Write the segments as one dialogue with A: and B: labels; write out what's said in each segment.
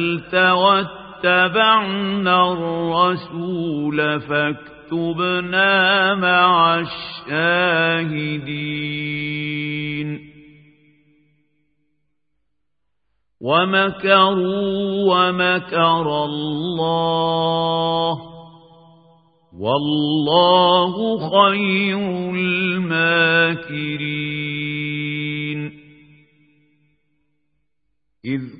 A: أنزلت واتبعنا الرسول فاكتبنا مع الشاهدين. ومكروا ومكر الله. والله خير الماكرين. إذ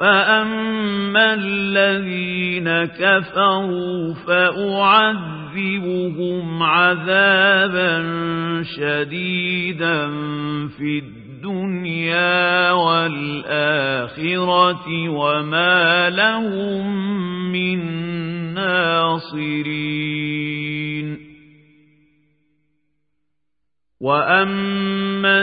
A: فأما الذين كفروا فأعذبهم عذابا شديدا في الدنيا والآخرة وما لهم من ناصرين وأما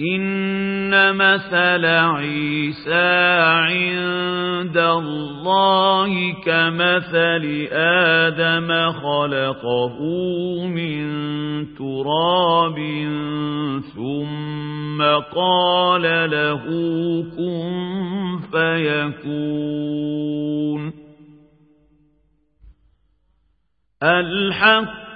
A: إن مثل عيسى عند الله كمثل آدم خلقه من تراب ثم قال له كن فيكون الحق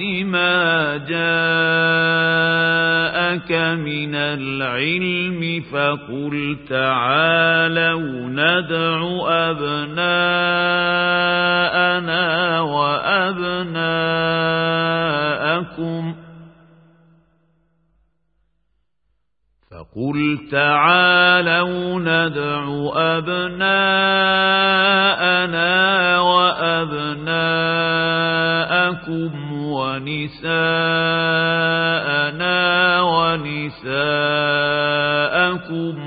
A: ما جاءك من العلم فقل تعالوا ندع أبناءنا وأبناءكم فقل تعالوا ندع أبناءنا وأبناءكم ونساءنا ونساءكم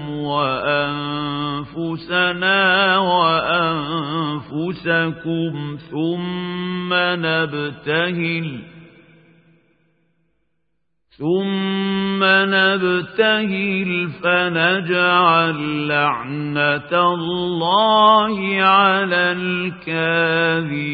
A: وأنفسنا وأنفسكم ثم نبتهل ثم نبتهل فنجعل لعنة الله على الكاذبين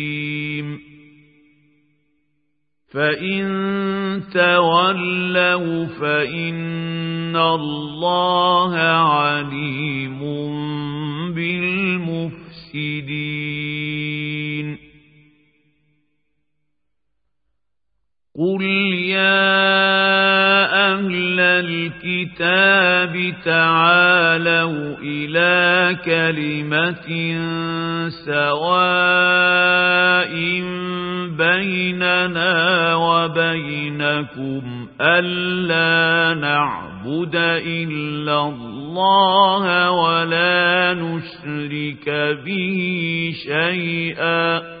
A: فإن تولوا فإن الله عليم بالمفسدين قل يا الكتاب تعالوا إلى كلمة سواء بيننا وبينكم ألا نعبد إلا الله ولا نشرك به شيئا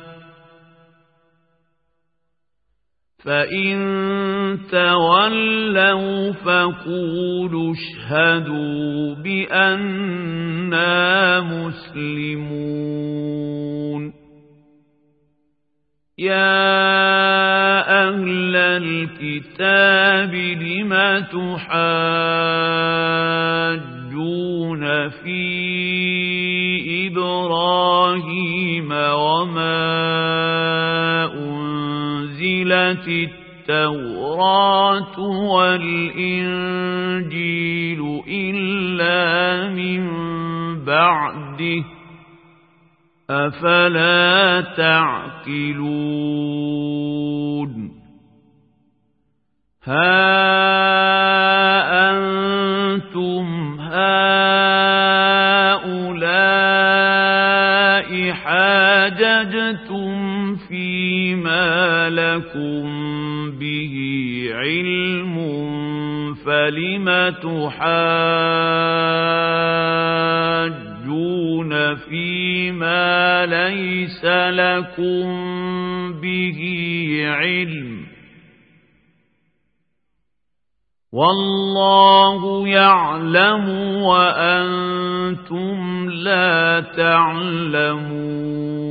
A: فإن تولوا فقولوا اشهدوا بأننا مسلمون يا أهل الكتاب لم تحاجون أنزلت التوراة والإنجيل إلا من بعده أفلا تعقلون؟ ها لكم به علم فلم تحاجون فيما ليس لكم به علم والله يعلم وأنتم لا تعلمون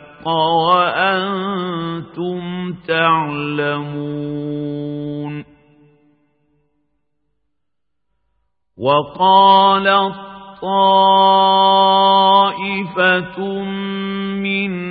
A: وأنتم تعلمون. وقال طائفة من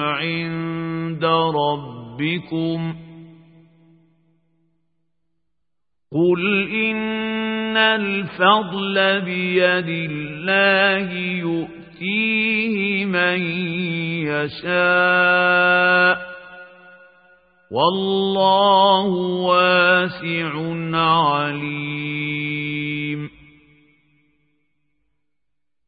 A: عند ربكم قل إن الفضل بيد الله يؤتيه من يشاء والله واسع عليم